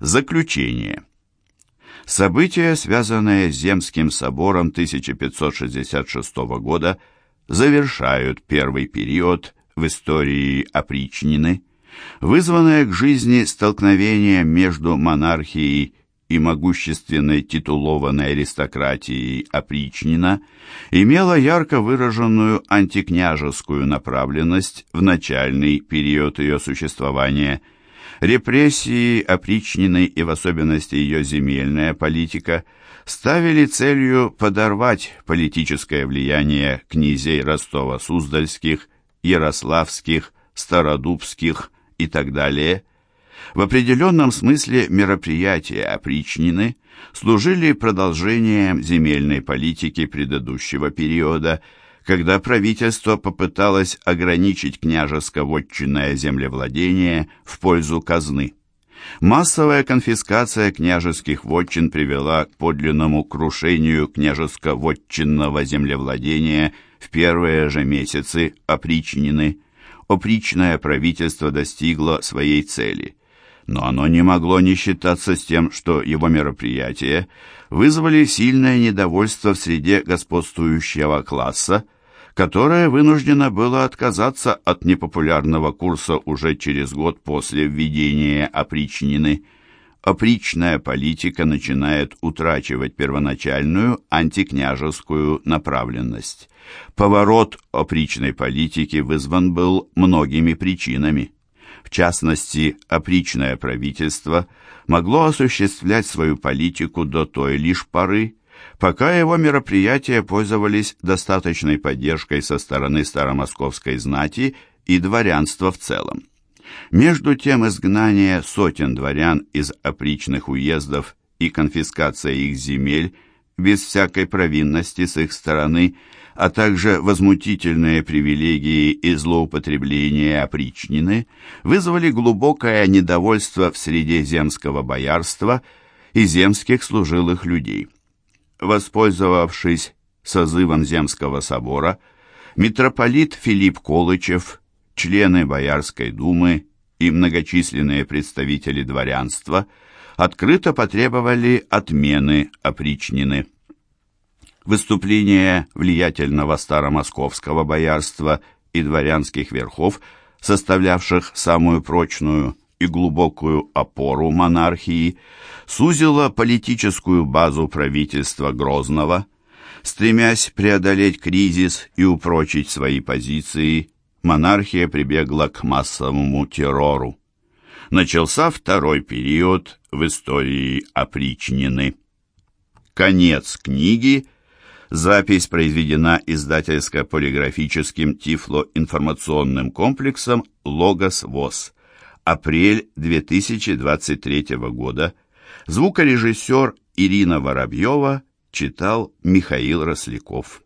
Заключение. События, связанные с Земским собором 1566 года, завершают первый период в истории опричнины, вызванное к жизни столкновение между монархией и могущественной титулованной аристократией опричнина имело ярко выраженную антикняжескую направленность в начальный период ее существования. Репрессии опричнины и в особенности ее земельная политика ставили целью подорвать политическое влияние князей Ростова-Суздальских, Ярославских, Стародубских и так далее – в определенном смысле мероприятия опричнины служили продолжением земельной политики предыдущего периода, когда правительство попыталось ограничить княжеско-вотчинное землевладение в пользу казны. Массовая конфискация княжеских вотчин привела к подлинному крушению княжеско-вотчинного землевладения в первые же месяцы опричнины. Опричное правительство достигло своей цели но оно не могло не считаться с тем, что его мероприятия вызвали сильное недовольство в среде господствующего класса, которое вынуждено было отказаться от непопулярного курса уже через год после введения опричнины. Опричная политика начинает утрачивать первоначальную антикняжескую направленность. Поворот опричной политики вызван был многими причинами. В частности, опричное правительство могло осуществлять свою политику до той лишь поры, пока его мероприятия пользовались достаточной поддержкой со стороны старомосковской знати и дворянства в целом. Между тем изгнание сотен дворян из опричных уездов и конфискация их земель без всякой провинности с их стороны – а также возмутительные привилегии и злоупотребления опричнины вызвали глубокое недовольство в среде земского боярства и земских служилых людей. Воспользовавшись созывом Земского собора, митрополит Филипп Колычев, члены Боярской думы и многочисленные представители дворянства открыто потребовали отмены опричнины. Выступления влиятельного старомосковского боярства и дворянских верхов, составлявших самую прочную и глубокую опору монархии, сузило политическую базу правительства Грозного. Стремясь преодолеть кризис и упрочить свои позиции, монархия прибегла к массовому террору. Начался второй период в истории опричнины. Конец книги – Запись произведена издательско-полиграфическим тифлоинформационным комплексом «Логос ВОЗ». Апрель 2023 года. Звукорежиссер Ирина Воробьева читал Михаил Росляков.